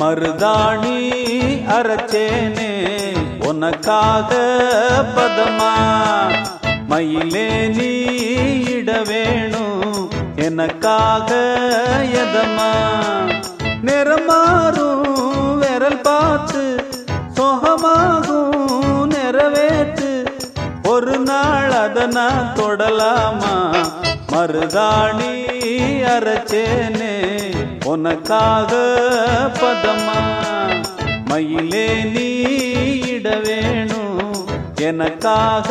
மருதாணி அரைச்சேனே உனக்காக பதமா? மயிலே நீ இட வேணும் எனக்காக எதமா? நிறமாறும் விரல் பார்த்து சொகமாகும் நிறைவேற்று. ஒரு நாள் அத தொடலாமா? மருதாணி அரைச்சேனே உனக்காக பதமா மயிலே நீ இட வேணும். எனக்காக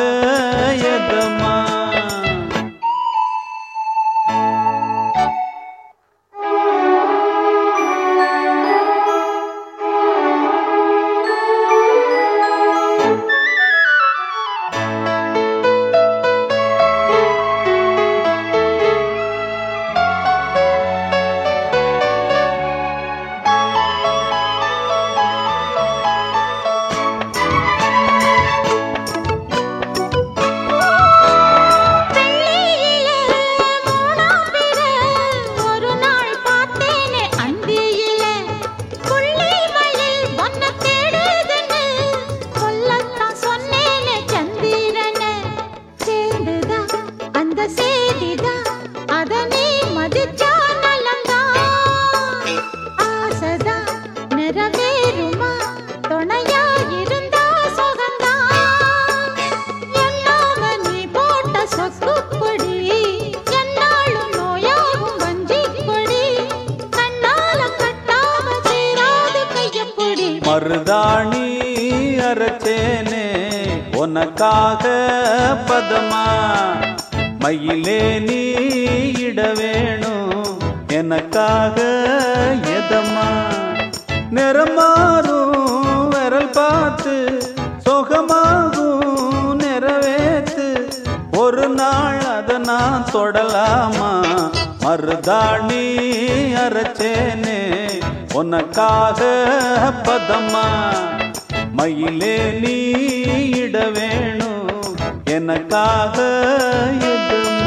மருதாணி அரைச்சேனே உனக்காக பதமா மயிலே நீ இட வேணும் எனக்காக எதமா? நிறமாறும் விரல் பார்த்து சுகமாகும் நிறைவேத்து ஒரு நாள் அத நான் தொடலாமா? மருதாணி அரைச்சேனே உனக்காக பதமா மயிலே நீ இட வேணும். எனக்காக எதுமா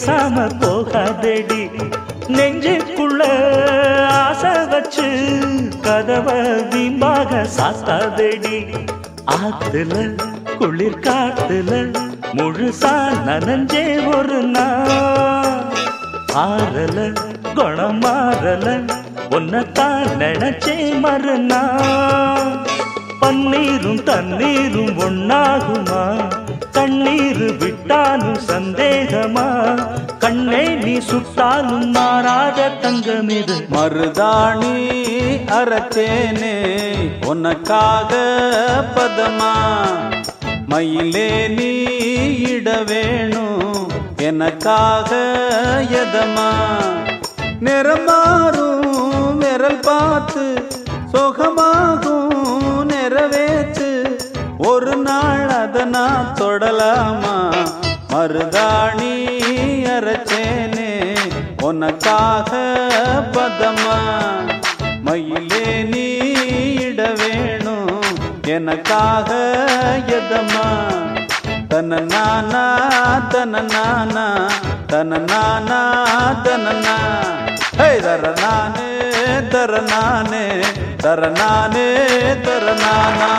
பேசாம போகாதடி. நெஞ்சுக்குள்ள ஆசை வச்சு கதவை வீம்பாக சாத்தாதடி. ஆத்துல குளிர் காத்துல முழுசா நனஞ்சே ஒரு நாள். ஆறல குணம் மாறல உன்னைத்தான் நினைச்சே மறுநா பன்னீரும் தண்ணீரும் ஒன்னாகுமா கண்ணீர் விட்டாலும் சந்தேகமா? கண்ணை நீ சுட்டாலும் மாறாத தங்கமிது? மருதாணி அறத்தேனே உனக்காக பதமா? மயிலே நீ இட வேணும் எனக்காக எதமா? நிறமாறும் விரல் பார்த்து சுகமாகும் நிறைவேற்று ஒரு நாள் அத நான் தொடலாமா? மருதாணி அரைச்சேனே உனக்காக பதமா? மயிலே நீ இட வேணும் எனக்காக எதமா? தன நானா தன நானா? தன நானா தன தர நானே தர நானே தர நானே தர நானா?